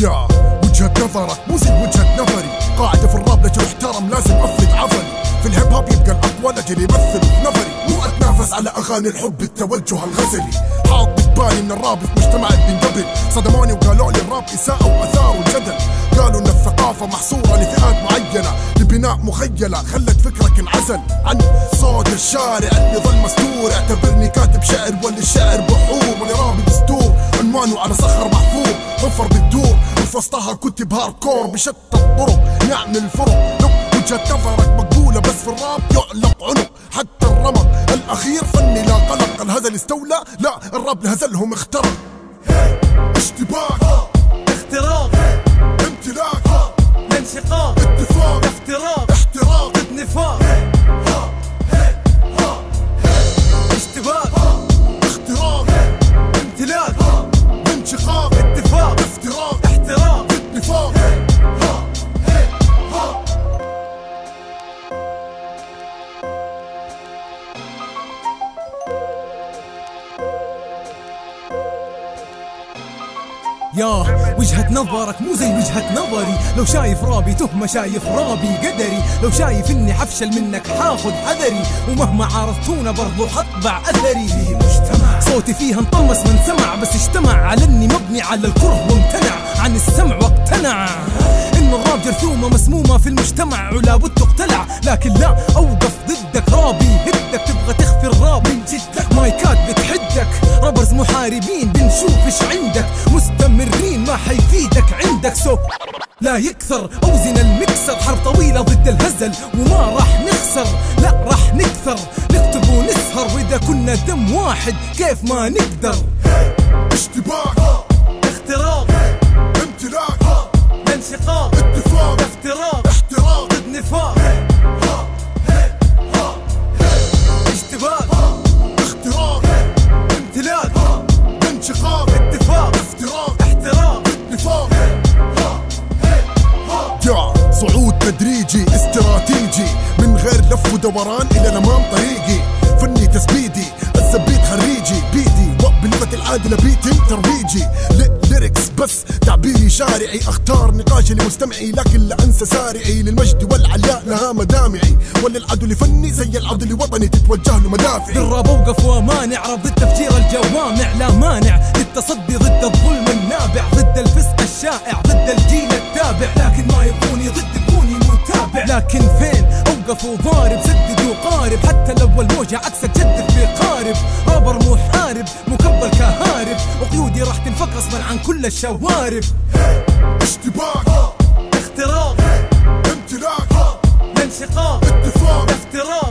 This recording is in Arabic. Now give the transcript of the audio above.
يا وجهة نظرك مو زي وجهة نظري. قاعدة في الراب لجل احترم لازم افرد عضلي في الهيب هوب يبقى الاقوى لجل يمثل في نظري. مو أتنافس على أغاني الحب التوجه الغزلي. حاط بالي إن الراب في مجتمع بينقبل صدموني وقالوا لي الراب إساءة واثاروا الجدل قالوا إن الثقافة محصورة لفئات معينة. لبناء مخيلة خلت فكرك انعزل. عن صوت الشارع اللي ظل مستور اعتبرني كاتب شعر واللي الشعر بحور. واللي رابي دستور عنوانه على صخر محفور حفر بالدور. وفي وسطها كتب هاركور بشتى الطرق نعمل فرق لو وجهة نظرك مقبولة بس في الراب يعلق عنق. حتى الرمق الأخير فني لا قلق. الهزل استولى لا الراب لهزلهم اخترق. اشتباك. اختراق. امتلاك. لانشقاق اتفاق. يا وجهة نظرك مو زي وجهة نظري. لو شايف رابي تهمة شايف رابي قدري. لو شايف إني حفشل منك حاخذ حذري. ومهما عارضتونا برضو حطبع أثري. في مجتمع صوتي فيها انطمس من سمع بس اجتمع على إني مبني على الكره وامتنع عن السمع واقتنع. انه الراب جرثومة مسمومة في المجتمع ولا بد تقتلع. لكن لا أوقف ضدك رابي. هدك تبغى تخفي الراب من جدك. مايكات بتحدك. رابرز محاربين بنشوف إيش عندك. مستمرين ما حيفيدك عندك. سو لا يكثر. أوزن المكسر. حرب طويلة ضد الهزل وما راح نخسر. لا راح نكثر. نكتب ونسهر. وإذا كنا دم واحد كيف ما نقدر. تدريجي استراتيجي. من غير لف ودوران إلى الامام طريقي. فني تسبيدي الزبيد خريجي. بيدي بلغة العادلة بيتي ترويجي ليركس بس تعبيري شارعي. أختار نقاشي لمستمعي لكن لا أنسى سارعي. للمجد والعلياء لها مدامعي. وللعدو لفني زي العدو لوطني تتوجه له مدافعي. بالراب اوقف ومانع ضد تفجير الجوامع لا مانع. للتصدي ضد الظلم النابع ضد الفسق الشائع. شغف وضارب سدد وقارب. حتى لو الموجة عكس تجدد في قارب. آبر محارب مكبل كهارب. وقيودي راح تنفك غصبا عن كل الشوارب. اشتباك. اختراق. امتلاك. انشقاق اتفاق. افتراق.